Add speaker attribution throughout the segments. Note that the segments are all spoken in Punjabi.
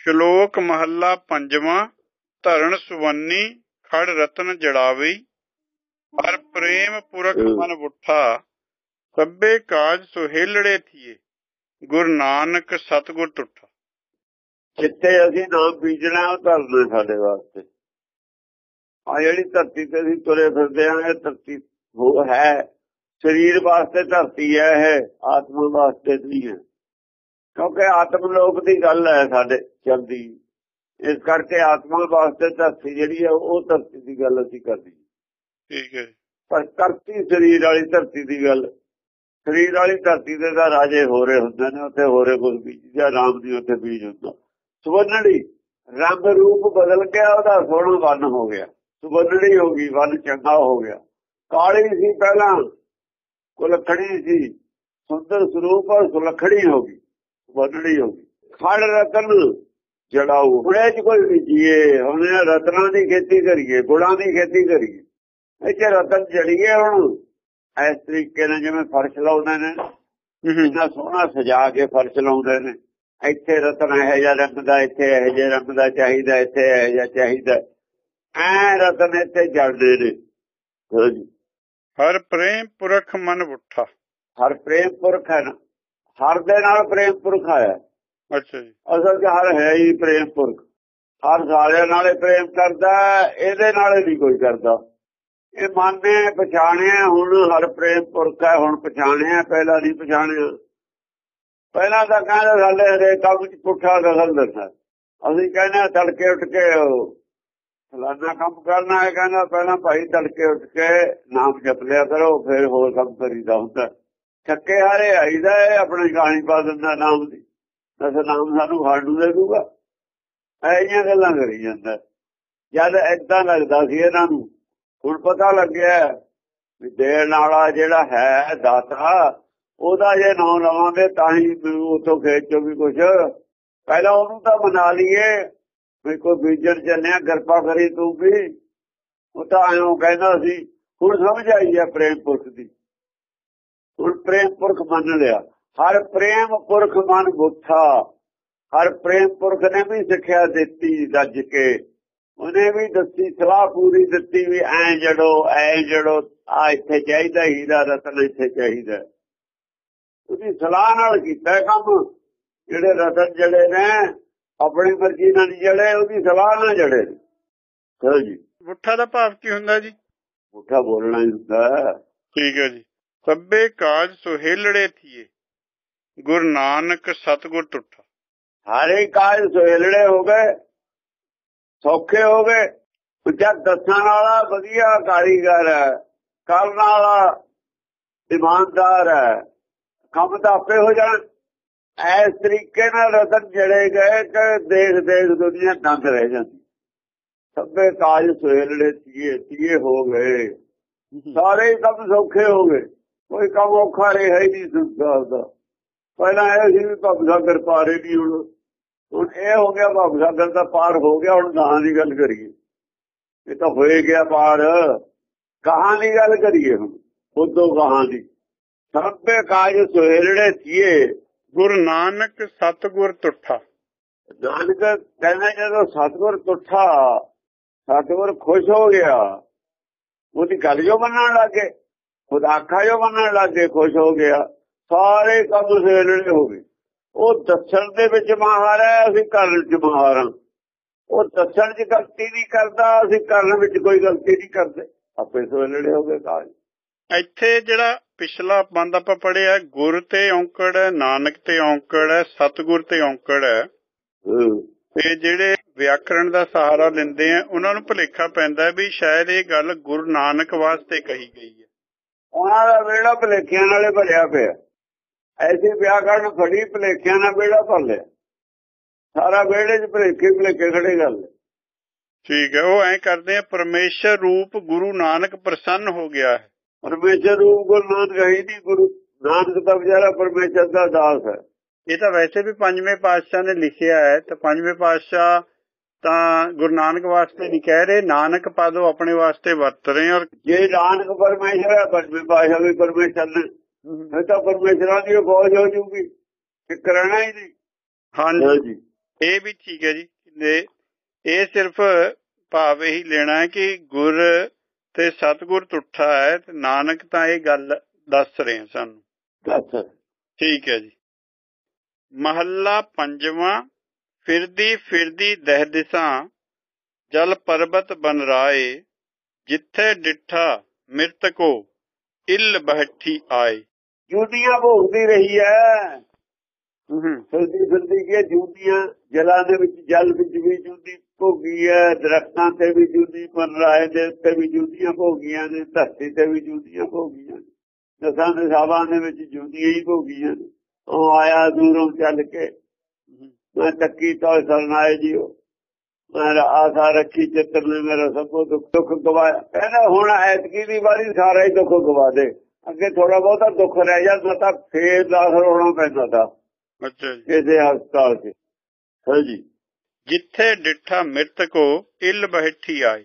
Speaker 1: ਸ਼ਲੋਕ ਮਹੱਲਾ ਪੰਜਵਾਂ ਧਰਨ ਸੁਵੰਨੀ, ਖੜ ਰਤਨ ਜੜਾਵਈ ਹਰ ਪ੍ਰੇਮ ਪੁਰਖ ਮਨ ਬੁੱਠਾ, ਸਭੇ ਕਾਜ ਸੁਹੇਲੜੇ ਥੀਏ। ਗੁਰੂ ਨਾਨਕ ਸਤਗੁਰ ਤੁਠਾ
Speaker 2: ਜਿੱਥੇ ਅਸੀਂ ਨਾਮ ਬੀਜਣਾ, ਉਹ ਧਰਨਾ ਸਾਡੇ ਵਾਸਤੇ। ਆ ਜਿਹੜੀ ਧਰਤੀ ਤੇ ਅਸੀਂ ਤੁਰੇ ਫਿਰਦੇ ਆਂ ਇਹ ਧਰਤੀ ਉਹ ਹੈ। ਸਰੀਰ ਵਾਸਤੇ ਧਰਤੀ ਹੈ, ਇਹ ਆਤਮਾ ਵਾਸਤੇ ਨਹੀਂ ਹੈ। ਕਿਉਂਕਿ ਆਤਮ ਲੋਕ ਦੀ ਗੱਲ ਹੈ ਸਾਡੇ ਚੱਲਦੀ। ਇਸ ਕਰਕੇ ਆਤਮਾ ਵਾਸਤੇ ਧਰਤੀ ਜਿਹੜੀ ਹੈ ਉਹ ਧਰਤੀ ਦੀ ਗੱਲ ਅਸੀਂ ਕਰਦੀ।
Speaker 1: ਠੀਕ ਹੈ ਜੀ।
Speaker 2: ਪਰ ਧਰਤੀ ਸਰੀਰ ਵਾਲੀ ਧਰਤੀ ਦੀ ਗੱਲ। ਸਰੀਰ ਵਾਲੀ ਧਰਤੀ ਦੇ ਤਾਂ ਰਾਜੇ ਹੋ ਰਹੇ ਹੁੰਦੇ ਨੇ ਉੱਥੇ ਹੋ ਰਹੇ ਕੁਝ ਬੀਜਿਆ ਰਾਮ ਦੀ ਉੱਥੇ ਬੀਜ ਹੁੰਦਾ। ਸੁਵਰਨੜੀ ਰੰਗ ਰੂਪ ਬਦਲ ਗਿਆ ਉਹਦਾ ਸੋਹਣਾ ਵਨ ਹੋ ਗਿਆ। ਸੁਵਰਨੜੀ ਹੋ ਗਈ ਵਨ ਚੰਗਾ ਹੋ ਗਿਆ। ਕਾਲੀ ਸੀ ਪਹਿਲਾਂ ਕੁਲਖੜੀ ਸੀ। ਸੁੰਦਰ ਸਰੂਪ ਔਰ ਸੁਲਖੜੀ ਹੋ ਗਈ। ਸੁਵਰਨੜੀ ਹੋ ਖੜ ਰਤਨ ਜੜਾਉ ਹੁਣੇ ਚ ਕੋਈ ਬੀਜੀਏ ਹੁਣ ਰਤਨਾਂ ਦੀ ਖੇਤੀ ਕਰੀਏ ਗੁੜਾਂ ਦੀ ਖੇਤੀ ਕਰੀਏ। ਇੱਥੇ ਰਤਨ ਜੜੀਏ ਹੁਣ। ਇਸ ਤਰੀਕੇ ਨਾਲ ਜਿਵੇਂ ਫਰਸ਼ ਲਾਉਂਦੇ ਨੇ ਇੰਨਾ ਸੋਹਣਾ ਸਜਾ ਕੇ ਫਰਸ਼ ਲਾਉਂਦੇ ਨੇ। ਇੱਥੇ ਰਤਨ ਇਹ ਜਿਹਾ ਰੰਗ ਦਾ ਇੱਥੇ ਇਹ ਜਿਹਾ ਰੰਗ ਦਾ ਚਾਹੀਦਾ ਇੱਥੇ ਇਹ ਜਿਹਾ ਚਾਹੀਦਾ। ਐ ਰਤਨ ਇੱਥੇ ਜੜਦੇ ਨੇ।
Speaker 1: ਹਰ ਪ੍ਰੇਮ ਪੁਰਖ ਮਨ ਬੁੱਠਾ
Speaker 2: ਹਰ ਪ੍ਰੇਮ ਪੁਰਖ ਹੈ ਨਾ। ਹਰ ਦੇ ਨਾਲ ਪ੍ਰੇਮ ਪੁਰਖ ਆਇਆ
Speaker 1: ਅੱਛਾ ਜੀ।
Speaker 2: ਅਸਲ 'ਚ ਹਰ ਹੈ ਹੀ ਪ੍ਰੇਮ ਪੁਰਖ। ਹਰ ਸਾਰਿਆਂ ਨਾਲੇ ਪ੍ਰੇਮ ਕਰਦਾ ਇਹਦੇ ਨਾਲੇ ਨਹੀਂ ਕੋਈ ਕਰਦਾ। ਇਹ ਮਨ ਨੇ ਪਛਾਣਿਆ ਹੁਣ ਹਰ ਪ੍ਰੇਮ ਪੁਰਖ ਹੈ ਹੁਣ ਪਛਾਣਿਆ ਪਹਿਲਾਂ ਨਹੀਂ ਪਛਾਣਿਆ ਪਹਿਲਾਂ ਤਾਂ ਕਹਿੰਦਾ ਸਾਡੇ ਹਰੇਕ ਕੰਮ 'ਚ ਪੁੱਠਾ ਦਖਲ ਦਿੰਦਾ। ਅਸੀਂ ਕਹਿੰਦੇ ਹਾਂ ਤੜਕੇ ਉੱਠ ਕੇ ਫਲਾਨਾ ਕੰਮ ਕਰਨਾ ਹੈ ਕਹਿੰਦਾ ਪਹਿਲਾਂ ਭਾਈ ਤੜਕੇ ਉੱਠ ਕੇ ਨਾਮ ਜਪ ਲਿਆ ਕਰੋ ਫਿਰ ਹੋਰ ਕੰਮ ਕਰੀਦਾ ਹੁੰਦਾ। ਥੱਕੇ ਹਾਰੇ ਆਈਦਾ ਹੈ, ਆਪਣੀ ਕਹਾਣੀ ਪਾ ਦਿੰਦਾ ਨਾਮ ਦੀ। ਦਸ ਨਾਮ ਸਾਨੂੰ ਹਾਡੂ ਦੇ ਦੂਗਾ। ਐਹੀਆਂ ਗੱਲਾਂ ਕਰੀ ਜਾਂਦਾ। ਜਦ ਏਦਾਂ ਲੱਗਦਾ ਸੀ ਇਹਨਾਂ ਨੂੰ, ਹੁਣ ਪਤਾ ਲੱਗਿਆ ਵੀ ਦੇਣ ਵਾਲਾ ਜਿਹੜਾ ਹੈ ਦਾਤਾ, ਉਹਦਾ ਜੇ ਨਾਮ ਲਵਾਂਗੇ ਤਾਂ ਹੀ ਉਥੋਂ ਖੇਤ ਚੋਂ ਵੀ ਕੁਝ ਪਹਿਲਾਂ ਉਹਨੂੰ ਤਾਂ ਮਨਾ ਲਈਏ ਵੀ ਕੋਈ ਬੀਜਣ ਚੱਲਿਆ, ਕਿਰਪਾ ਕਰੀ ਤੂੰ ਵੀ। ਉਹ ਤਾਂ ਐਂ ਕਹਿੰਦਾ ਸੀ, ਹੁਣ ਸਮਝ ਆਈ ਹੈ ਪ੍ਰੇਮ ਪੁਰਖ ਦੀ। ਹੁਣ ਪ੍ਰੇਮ ਪੁਰਖ ਮੰਨ ਲਿਆ। ਹਰ ਪ੍ਰੇਮ ਪੁਰਖ ਮਨ ਬੁੱਠਾ ਹਰ ਪ੍ਰੇਮ ਪੁਰਖ ਨੇ ਵੀ ਸਿੱਖਿਆ ਦਿੱਤੀ ਰੱਜ ਕੇ। ਉਹਨੇ ਵੀ ਦੱਸੀ ਸਲਾਹ ਪੂਰੀ ਦਿੱਤੀ ਵੀ ਐ ਜੜੋ ਐ ਜੜੋ ਆ ਇੱਥੇ ਚਾਹੀਦਾ ਹੀਰਾ ਰਤਨ ਇੱਥੇ ਚਾਹੀਦਾ। ਉਹਦੀ ਸਲਾਹ ਨਾਲ ਕੀਤਾ ਕੰਮ। ਜਿਹੜੇ ਰਤਨ ਜੜੇ ਨੇ ਆਪਣੀ ਮਰਜ਼ੀ ਨਾਲ ਜੜੇ ਉਹਦੀ ਸਲਾਹ ਨਾਲ ਜੜੇ। ਚਲੋ ਜੀ।
Speaker 1: ਬੁੱਠਾ ਦਾ ਭਾਵ ਕੀ ਹੁੰਦਾ ਜੀ?
Speaker 2: ਪੁੱਠਾ ਬੋਲਣਾ ਹੁੰਦਾ।
Speaker 1: ਠੀਕ ਹੈ ਜੀ। ਸਭੇ ਕਾਜ ਸੁਹੇਲੜੇ ਥੀਏ। ਗੁਰੂ ਨਾਨਕ ਸਤਗੁਰ ਤੁਠਾ
Speaker 2: ਸਾਰੇ ਕਾਜ ਸੋਹਲੜੇ ਹੋ ਗਏ ਸੌਖੇ ਹੋ ਗਏ। ਉੱਚਾ ਦੱਸਣ ਵਾਲਾ ਵਧੀਆ ਕਾਰੀਗਰ ਹੈ ਕਰਨ ਵਾਲਾ ਇਮਾਨਦਾਰ ਹੈ। ਕੰਮ ਤਾਂ ਆਪੇ ਹੋ ਜਾਣ। ਐਸ ਤਰੀਕੇ ਨਾਲ ਰਤਨ ਜੜੇ ਗਏ ਕਿ ਦੇਖ ਦੇਖ ਦੁਨੀਆ ਦੰਦ ਰਹਿ ਜਾਂਦੀ। ਸਭੇ ਕਾਜ ਸੋਹਲੜੇ ਤੀਏ ਤੀਏ ਹੋ ਗਏ। ਸਾਰੇ ਕੰਮ ਸੌਖੇ ਹੋ ਗਏ। ਕੋਈ ਕੰਮ ਔਖਾ ਰਿਹਾ ਹੀ ਨਹੀਂ ਸੰਸਾਰ ਦਾ। ਪਹਿਲਾਂ ਇਹ ਸੀ ਵੀ ਭਵ ਪਾਰੇ ਨਹੀਂ ਹੁਣ। ਹੁਣ ਇਹ ਹੋ ਗਿਆ ਭਵ ਦਾ ਪਾਰ ਹੋ ਗਿਆ, ਹੁਣ ਗਾਹਾਂ ਦੀ ਗੱਲ ਕਰੀਏ। ਇਹ ਤਾਂ ਹੋਏ ਗਿਆ ਪਾਰ। ਕਹਾਂ ਦੀ ਗੱਲ ਕਰੀਏ ਹੁਣ, ਉਦੋਂ ਗਾਹਾਂ ਦੀ। ਸਭੇ ਕਾਜ ਸੁਹੇਲੜੇ ਥੀਏ
Speaker 1: ਗੁਰੂ ਨਾਨਕ ਸਤਗੁਰ ਤੁਠਾ।
Speaker 2: ਨਾਨਕ ਕਹਿੰਦਾ, ਜਦੋਂ ਸਤਗੁਰ ਤੁਠਾ, ਸਤਗੁਰ ਖੁਸ਼ ਹੋ ਗਿਆ, ਉਹਦੀ ਗੱਲ ਜੋ ਮੰਨਣ ਲੱਗੇ। ਖੁਦ ਆਖਾ ਜੋ ਮੰਨਣ ਲੱਗੇ ਖੁਸ਼ ਹੋ ਗਿਆ। ਸਾਰੇ ਕੰਮ ਸੁਹੇਲੜੇ ਹੋ ਗਏ। ਉਹ ਦੱਸਣ ਦੇ ਵਿੱਚ ਮਾਹਰ ਹੈ ਅਸੀਂ ਕਰਨ ਚ ਮਾਹਰ ਹਾਂ। ਉਹ ਦੱਸਣ ਚ ਗਲਤੀ ਨਹੀਂ ਕਰਦਾ ਅਸੀਂ ਕਰਨ ਵਿੱਚ ਕੋਈ ਗਲਤੀ ਨਹੀਂ ਕਰਦੇ। ਆਪੇ ਸੁਹੇਲੜੇ ਹੋ ਗਏ ਕਾਜ।
Speaker 1: ਇੱਥੇ ਜਿਹੜਾ ਪਿਛਲਾ ਬੰਦ ਆਪਾਂ ਪੜਿਆ ਗੁਰ ਤੇ ਔਂਕੜ ਨਾਨਕ ਤੇ ਔਂਕੜ ਹੈ ਸਤਗੁਰ ਤੇ ਔਂਕੜ। ਹੈ। ਤੇ ਜਿਹੜੇ ਵਿਆਕਰਣ ਦਾ ਸਹਾਰਾ ਲੈਂਦੇ ਆ ਉਹਨਾਂ ਨੂੰ ਭੁਲੇਖਾ ਪੈਂਦਾ ਵੀ ਸ਼ਾਇਦ ਇਹ ਗੱਲ ਗੁਰੂ ਨਾਨਕ ਵਾਸਤੇ ਕਹੀ ਗਈ
Speaker 2: ਉਹਨਾਂ ਦਾ ਵੇੜਾ ਭਲੇਖਿਆਂ ਨਾਲੇ ਭਰਿਆ ਪਿਆ। ਐਸੀ ਵਿਆਕਰਣ ਫੜੀ ਭਲੇਖਿਆਂ ਨਾਲ ਵੇੜਾ ਭਰ ਲਿਆ। ਸਾਰਾ ਵੇੜੇ 'ਚ ਭਲੇਖੇ ਭਲੇਖੇ ਖੜੇ ਗੱਲ
Speaker 1: ਠੀਕ ਹੈ ਉਹ ਐਂ ਕਰਦੇ ਆ ਪਰਮੇਸ਼ਰ ਰੂਪ ਗੁਰੂ ਨਾਨਕ ਪ੍ਰਸੰਨ ਹੋ ਗਿਆ ਹੈ।
Speaker 2: ਪਰਮੇਸ਼ਰ ਰੂਪ ਗੁਰੂ ਨਾਨਕ ਹੈ ਨਹੀਂ ਗੁਰੂ ਨਾਨਕ ਦਾ ਵਿਚਾਰਾ ਪਰਮੇਸ਼ਰ ਦਾ ਦਾਸ ਹੈ।
Speaker 1: ਇਹ ਤਾਂ ਵੈਸੇ ਵੀ ਪੰਜਵੇਂ ਪਾਤਸ਼ਾਹ ਨੇ ਲਿਖਿਆ ਹੈ ਤੇ ਪੰਜਵੇਂ ਪਾਤਸ਼ਾਹ ਤਾਂ ਗੁਰੂ ਨਾਨਕ ਵਾਸਤੇ ਨਹੀਂ ਕਹਿ ਰਹੇ ਨਾਨਕ ਪਾਦੋ ਆਪਣੇ ਵਾਸਤੇ ਵਰਤ ਰਹੇ ਔਰ
Speaker 2: ਜੇ ਨਾਨਕ ਪਰਮੇਸ਼ਰ ਹੈ ਪੰਜਵੇਂ ਪਾਸ਼ਾ ਵੀ ਪਰਮੇਸ਼ਰ ਨੇ। ਇਹ ਤਾਂ ਪਰਮੇਸ਼ਰਾਂ ਦੀ ਬੋਝ ਹੋ ਜੂਗੀ। ਕਿ ਕਰਨਾ ਹੀ ਨਹੀਂ।
Speaker 1: ਹਾਂਜੀ। ਇਹ ਵੀ ਠੀਕ ਹੈ ਜੀ। ਇਹ ਸਿਰਫ ਭਾਵ ਇਹੀ ਲੈਣਾ ਹੈ ਕਿ ਗੁਰ ਤੇ ਸਤਗੁਰ ਤੁੱਠਾ ਹੈ ਤੇ ਨਾਨਕ ਤਾਂ ਇਹ ਗੱਲ ਦੱਸ ਰਹੇ ਸਾਨੂੰ। ਠੀਕ ਹੈ ਜੀ। ਮਹੱਲਾ ਪੰਜਵਾਂ ਫਿਰਦੀ ਫਿਰਦੀ ਦਹਿ ਦਿਸਾਂ ਜਲ ਪਰਬਤ ਬਨ ਰਾਏ ਜਿੱਥੇ ਡਿੱਠਾ ਮਿਰਤਕੋ ਇਲ ਬਹਠੀ ਆਏ।
Speaker 2: ਜੂਦੀਆਂ ਭੋਗਦੀ ਰਹੀ ਹੈ ਫਿਰਦੀ ਫਿਰਦੀ ਕੀ ਜੂਦੀਆਂ ਜਲਾਂ ਦੇ ਵਿੱਚ ਜਲ ਵਿੱਚ ਵੀ ਜੂਦੀ ਭੋਗੀ ਹੈ ਦਰਖਤਾਂ ਤੇ ਵੀ ਜੂਦੀ ਬਨ ਰਾਏ ਦੇ ਉੱਤੇ ਵੀ ਜੂਦੀਆਂ ਭੋਗੀਆਂ ਨੇ ਧਰਤੀ ਤੇ ਵੀ ਜੂਦੀਆਂ ਭੋਗੀਆਂ ਨੇ। ਦਸਾਂ ਦੇ ਸਾਬਾਂ ਦੇ ਵਿੱਚ ਜੂਦੀਆਂ ਹੀ ਭੋਗੀਆਂ ਨੇ। ਉਹ ਆਇਆ ਦੂਰੋਂ ਚੱਲ ਕੇ। ਮੈਂ ਤੱਕੀ ਤੋਂ ਸਰਨਾਏ ਜੀਓ ਮੈਂ ਆਸਾ ਰੱਖੀ ਚਿੱਤਰ ਨੇ ਮੇਰਾ ਸਭੋ ਦੁੱਖ ਦੁੱਖ ਗਵਾਇਆ। ਕਹਿੰਦਾ ਹੁਣ ਐਤਕੀ ਦੀ ਵਾਰੀ ਸਾਰਾ ਹੀ ਦੁੱਖ ਗਵਾ ਦੇ। ਅੱਗੇ ਥੋੜਾ ਬਹੁਤਾ ਦੁੱਖ ਰਹਿ ਜਾਂਦਾ ਤਾਂ ਫੇਰ ਦਾਖਲ ਹੋਣਾ ਪੈਂਦਾ ਤਾਂ।
Speaker 1: ਅੱਛਾ ਜੀ।
Speaker 2: ਕਿਸੇ ਹਸਪਤਾਲ 'ਚ ਹਾਂਜੀ
Speaker 1: ਜਿੱਥੇ ਡਿੱਠਾ ਮਿਰਤਕੋ ਇਲ ਬਹਠੀ ਆਏ।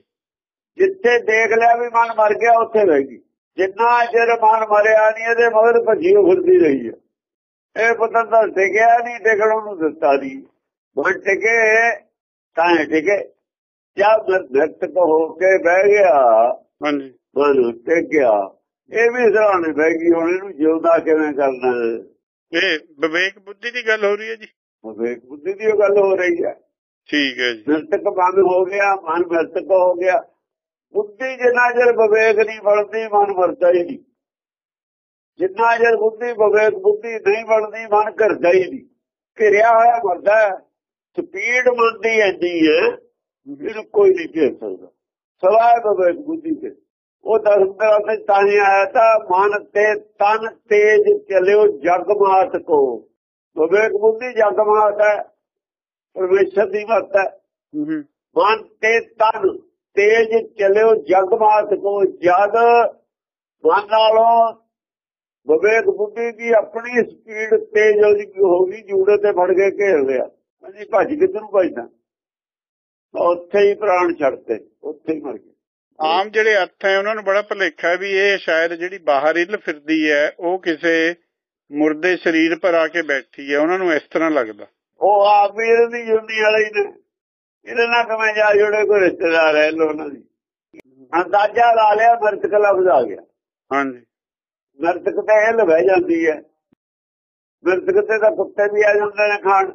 Speaker 2: ਜਿੱਥੇ ਦੇਖ ਲਿਆ ਵੀ ਮਨ ਮਰ ਗਿਆ ਉੱਥੇ ਰਹਿ ਗਈ। ਜਿੰਨਾ ਚਿਰ ਮਨ ਮਰਿਆ ਨਹੀਂ ਇਹਦੇ ਮਗਰ ਭੱਜੀ ਫਿਰਦੀ ਰਹੀ ਹੈ ਇਹ ਪਤਾ ਤਾਂ ਟਿਕਿਆ ਨਹੀਂ ਟਿਕਣ ਨੂੰ ਦਿੱਤਾ ਨਹੀਂ। ਮਨ ਟਿਕੇ ਤਾਂ ਟਿਕੇ ਜਦ ਨਿਰਤਕ ਹੋ ਕੇ ਬਹਿ ਗਿਆ
Speaker 1: ਹਾਂਜੀ।
Speaker 2: ਮਨ ਟਿਕ ਗਿਆ ਇਹ ਵੀ ਸਰਾਣੇ ਬਹਿ ਗਈ ਹੁਣ ਇਹਨੂੰ ਜਿਉਂਦਾ ਕਿਵੇਂ ਕਰਨਾ
Speaker 1: ਇਹ ਵਿਵੇਕ ਬੁੱਧੀ ਦੀ ਗੱਲ ਹੋ ਰਹੀ ਹੈ ਜੀ?
Speaker 2: ਵਿਵੇਕ ਬੁੱਧੀ ਦੀ ਉਹ ਗੱਲ ਹੋ ਰਹੀ ਹੈ।
Speaker 1: ਠੀਕ ਹੈ ਜੀ।
Speaker 2: ਨਿਰਤਕ ਮਨ ਹੋ ਗਿਆ ਮਨ ਨਿਰਤਕ ਹੋ ਗਿਆ। ਬੁੱਧੀ ਜਿੰਨਾ ਚਿਰ ਵਿਵੇਕ ਨਹੀਂ ਬਣਦੀ ਮਨ ਮਰਦਾ ਹੀ ਨਹੀਂ। ਜਿੰਨਾ ਚਿਰ ਬੁੱਧੀ ਵਿਵੇਕ ਬੁੱਧੀ ਨਹੀਂ ਬਣਦੀ ਮਨ ਕਰਦਾ ਹੀ ਨਹੀਂ। ਘਿਰਿਆ ਹੋਇਆ ਮਰਦਾ ਸਪੀਡ ਮੰਦੀ ਐਂਦੀ ਹੈ ਕੋਈ ਨਹੀਂ ਘੇਰ ਸਕਦਾ। ਸਵਾਏ ਵਿਵੇਕ ਬੁੱਧੀ ਤੇ। ਉਹ ਦਰਸਤਰਾ ਸੇ ਤਾਂ ਹੀ ਆਇਆ ਤਾਂ ਮਨ ਤੇ ਤਨ ਤੇਜ ਚਲਿਓ ਜਗ ਮਾਤ ਕੋ। ਵਿਵੇਕ ਬੁੱਧੀ ਜਗ ਮਾਤ ਹੈ ਪਰਮੇਸ਼ਰ ਦੀ ਮਤ ਹੈ। ਮਨ ਤੇ ਤਨ ਤੇਜ ਚਲਿਓ ਜਗ ਮਾਤ ਕੋ। ਜਦ ਮਨ ਨਾਲੋਂ ਵਿਵੇਕ ਬੁੱਧੀ ਦੀ ਆਪਣੀ ਸਪੀਡ ਤੇਜ਼ ਹੋ ਗਈ ਜੂੜੇ ਤੇ ਫੜ ਕੇ ਘੇਰ ਲਿਆ। ਅਸੀਂ ਭੱਜ ਕਿੱਧਰ ਨੂੰ ਭੱਜਦਾ ਉੱਥੇ ਹੀ ਪ੍ਰਾਣ ਛੱਡਤੇ ਉੱਥੇ ਹੀ ਮਰ ਗਏ
Speaker 1: ਆਮ ਜਿਹੜੇ ਅਰਥ ਹੈ ਉਹਨਾਂ ਨੂੰ ਬੜਾ ਭੁਲੇਖਾ ਵੀ ਇਹ ਸ਼ਾਇਦ ਜਿਹੜੀ ਬਾਹਰ ਇੱਲ ਫਿਰਦੀ ਹੈ ਉਹ ਕਿਸੇ ਮੁਰਦੇ ਸਰੀਰ ਪਰ ਆ ਕੇ ਬੈਠੀ ਹੈ। ਉਹਨਾਂ ਨੂੰ ਇਸ ਤਰ੍ਹਾਂ ਲੱਗਦਾ।
Speaker 2: ਉਹ ਆਪ ਵੀ ਇਹਦੀ ਜੁੰਦੀ ਵਾਲੇ ਨੇ। ਇਹਦੇ ਨਾਲ ਕਿਵੇਂ ਜਾ ਜੁੜੇ ਕੋਈ ਰਿਸ਼ਤੇਦਾਰ ਹੈ ਲੋਨਾਂ ਦੀ। ਅੰਦਾਜ਼ਾ ਲਾ ਲਿਆ ਮਰਤਕ ਲਫ਼ਜ਼ ਆ ਗਿਆ।
Speaker 1: ਹਾਂਜੀ।
Speaker 2: ਮਰਤਕ ਤੇ ਇਹ ਲਵਹਿ ਜਾਂਦੀ ਹੈ। ਮਰਤਕ ਤੇ ਤਾਂ ਕੁੱਤੇ ਵੀ ਆ ਜਾਂਦੇ ਨੇ ਖਾਣ।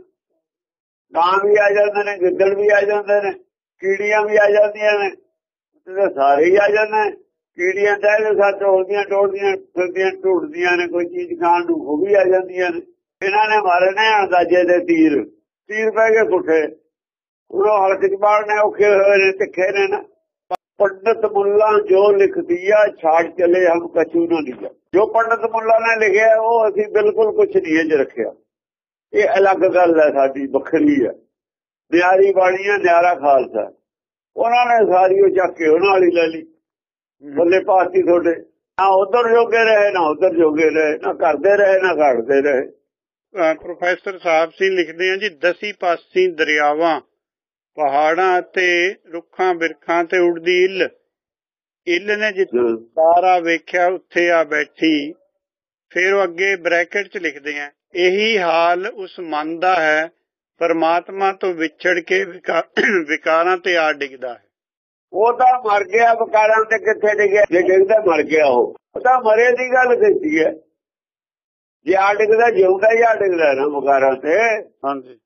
Speaker 2: ਕਾਂ ਵੀ ਆ ਜਾਂਦੇ ਨੇ, ਗਿੱਦੜ ਵੀ ਆ ਜਾਂਦੇ ਨੇ, ਕੀੜੀਆਂ ਵੀ ਆ ਜਾਂਦੀਆਂ ਨੇ। ਤੇ ਸਾਰੇ ਹੀ ਆ ਜਾਂਦੇ ਨੇ। ਕੀੜੀਆਂ ਤਾਂ ਇਹ ਸੱਚ ਹੋਦੀਆਂ ਟੋੜਦੀਆਂ ਫਿਰਦੀਆਂ ਢੂੜਦੀਆਂ ਨੇ, ਕੋਈ ਚੀਜ਼ ਖਾਣ ਨੂੰ ਉਹ ਵੀ ਆ ਜਾਂਦੀਆਂ ਨੇ। ਇਹਨਾਂ ਨੇ ਮਾਰੇ ਨੇ ਅੰਦਾਜ਼ੇ ਦੇ ਤੀਰ। ਤੀਰ ਪੈ ਕੇ ਪੁੱਠੇ ਉਹ ਹਲਕ ਚ ਬਾੜਨੇ ਔਖੇ ਹੋਏ ਨੇ, ਤਿੱਖੇ ਨੇ ਨਾ। ਪੰਡਤ ਮੁੱਲਾ ਜੋ ਲਿਖਦੀ ਆ, ਛਾੜ ਚਲੇ ਹਮ ਕਛੂ ਨਾ ਲਿਖਿਆ ਜੋ ਪੰਡਤ ਮੁੱਲਾ ਨੇ ਲਿਖਿਆ, ਉਹ ਅਸੀਂ ਬਿਲਕੁਲ ਕੁਝ ਨਹੀਂ ਇੰਜ ਰੱਖਿਆ। ਇਹ ਅਲੱਗ ਗੱਲ ਹੈ ਸਾਡੀ, ਵੱਖਰੀ ਹੈ ਨਿਆਰੀ ਬਾਣੀਆਂ ਨਿਆਰਾ ਖਾਲਸਾ। ਉਹਨਾਂ ਨੇ ਸਾਰੀ ਉਹ ਚੱਕ ਕੇ ਉਹਨਾਂ ਵਾਲੀ ਲੈ ਲਈ। ਬੱਲੇ ਪਾਸੀ ਤੁਹਾਡੇ। ਨਾ ਉਧਰ ਜੋਗੇ ਰਹੇ, ਨਾ ਉਧਰ ਜੋਗੇ ਰਹੇ, ਨਾ ਕਰਦੇ ਰਹੇ, ਨਾ ਘੜਦੇ ਰਹੇ।
Speaker 1: ਪ੍ਰੋਫੈਸਰ ਸਾਹਿਬ ਸਿੰਘ ਲਿਖਦੇ ਆ ਜੀ, ਦਸੀ ਪਾਸੀ ਦਰਿਆਵਾਂ। ਪਹਾੜਾਂ ਅਤੇ ਰੁੱਖਾਂ ਬਿਰਖਾਂ ਤੇ ਉੜਦੀ ਇੱਲ। ਇੱਲ ਨੇ ਜਿੱਥੇ ਤਾਰਾ ਵੇਖਿਆ ਉੱਥੇ ਆ ਬੈਠੀ। ਫਿਰ ਉਹ ਅੱਗੇ ਬ੍ਰੈਕਟ 'ਚ ਲਿਖਦੇ ਆ ਇਹੀ ਹਾਲ ਉਸ ਮਨ ਦਾ ਹੈ ਪਰਮਾਤਮਾ ਤੋਂ ਵਿਛੜ ਕੇ ਵਿਕਾ- ਵਿਕਾਰਾਂ ਤੇ ਆ ਡਿੱਗਦਾ ਹੈ।
Speaker 2: ਉਹ ਤਾਂ ਮਰ ਗਿਆ ਵਿਕਾਰਾਂ ਤੇ ਕਿੱਥੇ ਡਿੱਗਿਆ? ਜੇ ਡਿੱਗਦਾ ਮਰ ਗਿਆ ਉਹ ਉਹ ਤਾਂ ਮਰੇ ਦੀ ਗੱਲ ਕੀਤੀ ਹੈ। ਜੇ ਆ ਡਿੱਗਦਾ ਜਿਉਂਦਾ ਹੀ ਆ ਡਿੱਗਦਾ ਨਾ ਵਿਕਾਰਾਂ ਤੇ।
Speaker 1: ਹਾਂਜੀ।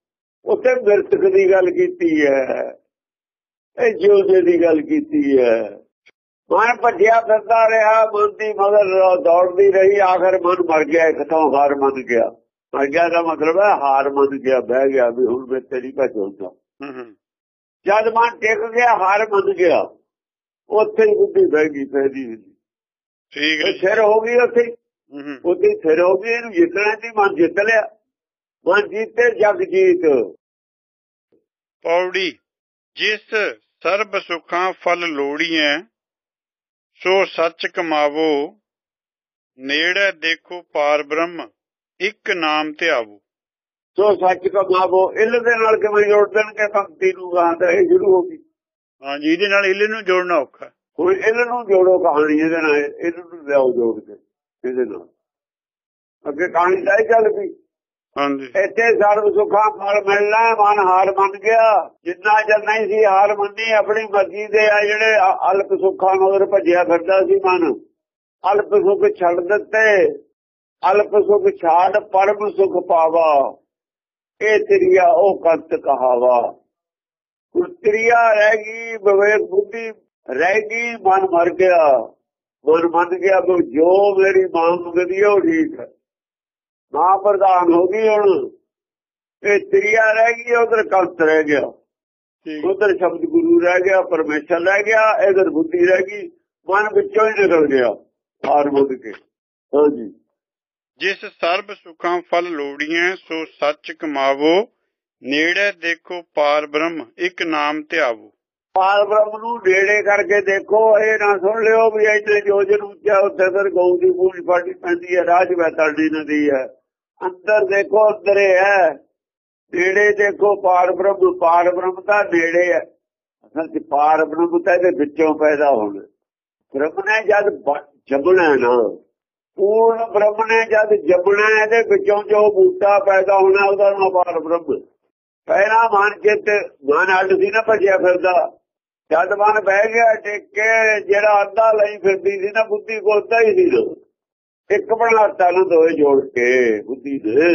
Speaker 2: ਉੱਥੇ ਮਿਰਤਕ ਦੀ ਗੱਲ ਕੀਤੀ ਹੈ ਇਹ ਜਿਉਂਦੇ ਦੀ ਗੱਲ ਕੀਤੀ ਹੈ। ਮਨ ਭੱਜਿਆ ਫਿਰਦਾ ਰਿਹਾ ਮਨ ਦੀ ਮਗਰ ਦੌੜਦੀ ਰਹੀ ਆਖਰ ਮਨ ਮਰ ਗਿਆ ਕਿਥੋਂ ਹਾਰ ਮੰਨ ਗਿਆ। ਮਰ ਗਿਆ ਦਾ ਮਤਲਬ ਹੈ ਹਾਰ ਮੰਨ ਗਿਆ ਬਹਿ ਗਿਆ ਵੀ ਹੁਣ ਮੈਂ ਤੇਰੀ
Speaker 1: ਹੂੰ
Speaker 2: ਜਦ ਮਨ ਟਿਕ ਗਿਆ ਹਾਰ ਮੰਨ ਗਿਆ ਉੱਥੇ ਹੀ ਬੁੱਧੀ ਬਹਿ ਗਈ ਫੈਦੀ
Speaker 1: ਠੀਕ ਹੈ।
Speaker 2: ਸਿਰ ਹੋ ਗਈ ਉੱਥੇ ਉੱਥੇ ਸਿਰ ਹੋ ਗਈ ਇਹਨੂੰ ਜਿੱਤਣਾ ਸੀ ਮਨ ਜਿੱਤ ਲਿਆ। ਮਨ ਜੀਤੇ ਜਗ ਜੀਤ।
Speaker 1: ਪੌੜੀ ਜਿਸ ਸਰਬ ਸੁਖਾਂ ਫਲ ਲੋੜੀਐ ਸੋ ਸੱਚ ਕਮਾਵੋ ਨੇੜੇ ਦੇਖੋ ਪਾਰ ਬ੍ਰਹਮ ਇੱਕ ਨਾਮ ਧਿਆਵੋ।
Speaker 2: ਸੋ ਸੱਚ ਕਮਾਵੋ ਇਲ ਦੇ ਨਾਲ ਕਿਵੇਂ ਜੋੜ ਦੇਣਗੇ ਭਗਤੀ ਨੂੰ ਗਾਂ ਤਾਂ ਇਹ ਸ਼ੁਰੂ ਹੋ ਗਈ।
Speaker 1: ਹਾਂਜੀ ਇਹਦੇ ਨਾਲ ਇਹਲੇ ਨੂੰ ਜੋੜਨਾ ਔਖਾ।
Speaker 2: ਹੁਣ ਇਹਨਾਂ ਨੂੰ ਜੋੜੋ ਕਹਾਣੀ ਇਹਦੇ ਨਾਲ ਇਹਨਾਂ ਲਿਆਓ ਜੋੜ ਕੇ ਇਹਦੇ ਨਾਲ। ਅੱਗੇ ਕਹਾਣੀ ਤਾਂ ਹੀ ਚੱਲ ਪਈ। ਇੱਥੇ ਸਰਬ ਸੁਖਾ ਫਲ ਮਿਲਣਾ, ਮਨ ਹਾਰ ਮੰਨ ਗਿਆ। ਜਿੰਨਾ ਚਿਰ ਨਹੀਂ ਸੀ ਹਾਰ ਮੰਨੀ, ਆਪਣੀ ਮਰਜ਼ੀ ਦੇ ਆ ਜਿਹੜੇ ਅਲਪ ਸੁੱਖਾਂ ਮਗਰ ਭੱਜਿਆ ਫਿਰਦਾ ਸੀ ਮਨ। ਅਲਪ ਸੁਖ ਛੱਡ ਦਿੱਤੇ, ਅਲਪ ਸੁਖ ਛਾੜ ਪਰਮ ਸੁਖ ਪਾਵਾ। ਇਹ ਤੇਰੀਆ ਉਹ ਕੰਤ ਕਹਾਵਾ। ਕੁਤਰੀਆ ਰਹਿ ਗਈ, ਵਿਵੇਕ ਬੁੱਧੀ ਰਹਿ ਗਈ, ਮਨ ਮਰ ਗਿਆ। ਮਨ ਮੰਨ ਗਿਆ ਜੋ ਮੇਰੀ ਮਾਂ ਮੰਗਦੀ ਉਹ ਠੀਕ ਹੈ ਮਾਂ ਪ੍ਰਧਾਨ ਹੋ ਗਈ ਹੁਣ। ਇਹ ਤ੍ਰਿਆ ਰਹਿ ਗਈ ਉਧਰ ਕੰਤ ਰਹਿ ਗਿਆ।
Speaker 1: ਠੀਕ।
Speaker 2: ਉਧਰ ਸ਼ਬਦ ਗੁਰੂ ਰਹਿ ਗਿਆ ਪਰਮੇਸ਼ਰ ਰਹਿ ਗਿਆ ਇਧਰ ਬੁੱਧੀ ਰਹਿ ਗਈ ਮਨ ਵਿੱਚੋਂ ਹੀ ਨਿਕਲ ਗਿਆ ਹਾਰ ਮੁੱਕ ਕੇ। ਹਾਂਜੀ
Speaker 1: ਜਿਸ ਸਰਬ ਸੁਖਾਂ ਫਲ ਲੋੜੀਐ ਸੋ ਸੱਚ ਕਮਾਵੋ ਨੇੜੇ ਦੇਖੋ ਪਾਰ ਬ੍ਰਹਮ ਇੱਕ ਨਾਮ ਧਿਆਵੋ।
Speaker 2: ਪਾਰ ਬ੍ਰਹਮ ਨੂੰ ਨੇੜੇ ਕਰਕੇ ਦੇਖੋ ਇਹ ਨਾ ਸੁਣ ਲਿਓ ਵੀ ਇੱਥੇ ਜੋਜਨ ਉੱਚਾ ਉੱਥੇ ਫਿਰ ਗਊ ਦੀ ਪੂਜ ਫਾਟੀ ਪੈਂਦੀ ਹੈ ਰਾਜ ਵੈਤਲਦੀ ਨਦੀ ਹੈ। ਅੰਦਰ ਦੇਖੋ, ਅੰਦਰ ਹੈ। ਨੇੜੇ ਦੇਖੋ, ਪਾਰ ਬ੍ਰਹਮ ਪਾਰ ਬ੍ਰਹਮ ਦਾ ਨੇੜੇ ਹੈ। ਅਸਲ ਚ ਪਾਰ ਬ੍ਰਹਮ ਤਾਂ ਇਹਦੇ ਵਿੱਚੋਂ ਪੈਦਾ ਹੋਣਾ। ਬ੍ਰਹਮ ਨੇ ਜਦ ਬ- ਨਾ, ਪੂਰਨ ਬ੍ਰਹਮ ਨੇ ਜਦ ਜੰਮਣਾ, ਇਹਦੇ ਵਿੱਚੋਂ ਜੋ ਬੂਟਾ ਪੈਦਾ ਹੋਣਾ, ਉਹਦਾ ਨਾਮ ਪਾਰ ਬ੍ਰਹਮ। ਪਹਿਲਾ ਮਨ ਚਿੱਤ, ਮਨ ਅੱਡ ਸੀ ਨਾ ਭਜਿਆ ਫਿਰਦਾ। ਜਦ ਮਨ ਬਹਿ ਗਿਆ, ਟਿਕ ਕੇ ਜਿਹੜਾ ਅੱਧਾ ਲਈ ਫਿਰਦੀ ਸੀ ਨਾ, ਬੁੱਧੀ ਕੋਤਾ ਹੀ ਸੀ ਲੋ ਇੱਕ ਬਣਾਤਾ ਨੂੰ ਦੋਏ ਜੋੜ ਕੇ ਬੁੱਧੀ ਦੇ।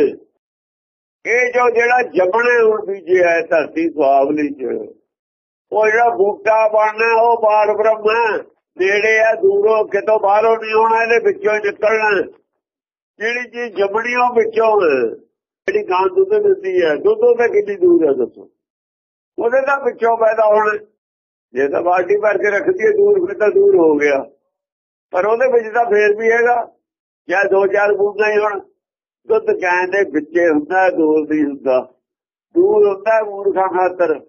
Speaker 2: ਇਹ ਜੋ ਜਿਹੜਾ ਜੰਮਣੇ ਹੁਣ ਬੀਜਿਆ ਹੈ ਧਰਤੀ ਸੁਹਾਵਲੀ ਚ, ਉਹ ਜਿਹੜਾ ਬੂਟਾ ਬਣਨਾ, ਉਹ ਬਾਰ ਬ੍ਰਹਮ ਨੇੜੇ ਆ ਦੂਰੋਂ ਕਿਤੋਂ ਬਾਹਰੋਂ ਨਹੀਂ ਆਉਣਾ, ਇਹਦੇ ਵਿੱਚੋਂ ਨਿਕਲਣਾ। ਜਿਹੜੀ ਚੀਜ਼ ਜੰਮਣੀ ਉਹ ਵਿੱਚੋਂ ਜਿਹੜੀ ਗਾਂ ਦੁੱਧ ਦਿੰਦੀ ਹੈ, ਦੁੱਧ ਤੋਂ ਕਿੰਨੀ ਦੂਰ ਹੈ, ਦੱਸੋ? ਉਹਦੇ ਤਾਂ ਵਿੱਚੋਂ ਪੈਦਾ ਹੋਣਾ। ਜੇ ਤਾਂ ਬਾਲਟੀ ਭਰ ਕੇ ਰੱਖਦੀ ਹੈ, ਦੂਰ ਫਿਰ ਤਾਂ ਦੂਰ ਹੋ ਗਿਆ। ਪਰ ਉਹਦੇ ਵਿੱਚ ਤਾਂ ਫੇਰ ਵੀ ਹੈਗਾ। ਜਾਂ ਦੋ ਚਾਰ ਬੂੰਦਾਂ ਹੀ ਹੁਣ। ਦੁੱਧ ਗਾਂ ਦੇ ਵਿੱਚੇ ਹੁੰਦਾ ਦੂਰ ਨਹੀਂ ਹੁੰਦਾ। ਦੂਰ ਹੁੰਦਾ ਮੂਰਖਾਂ ਖਾਤਰ